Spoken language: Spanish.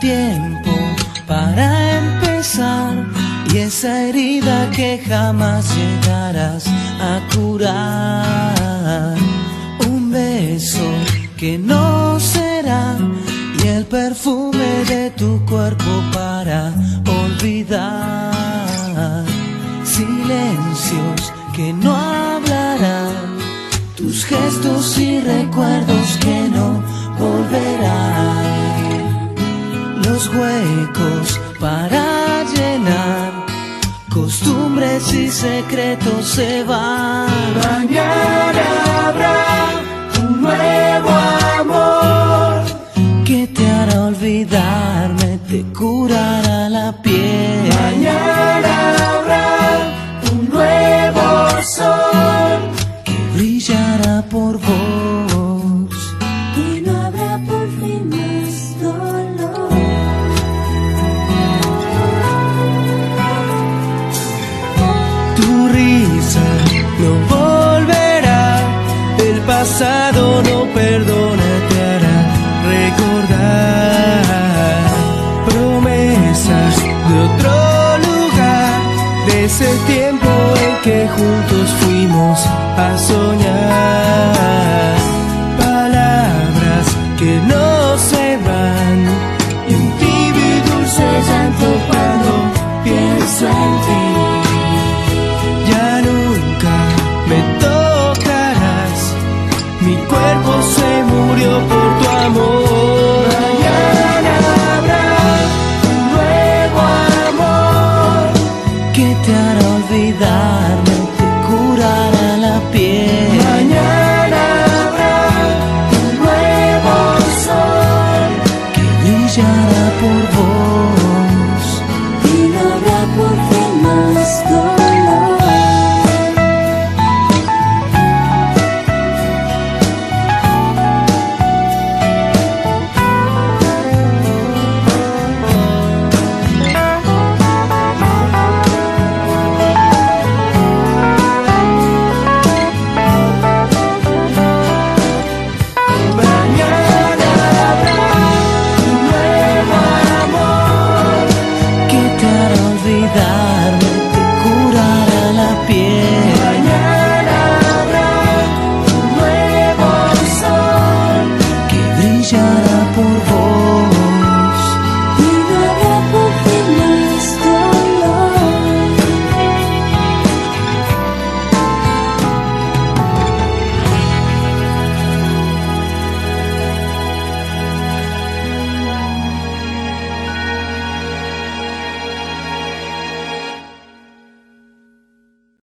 tiempo para empezar y esa herida que jamás llegarás a curar. Un beso que no será y el perfume de tu cuerpo para olvidar. Silencios que no hablarán, tus gestos y recuerdos que no volverán. Los huecos para llenar, costumbres y secretos se van. Mañana habrá un nuevo amor que te hará olvidarme, te curará la piel. Mañana habrá un nuevo sol que brillará por vos. No volverá, el pasado no perdona, te hará recordar promesas de otro lugar, de ese tiempo en que juntos fuimos a soñar. cuidarme, te curará la piel. Mañana habrá un nuevo sol que brillará por vos y no habrá por qué más dolor. olvidarme te curará la piel. Mañana habrá un nuevo sol que brillará.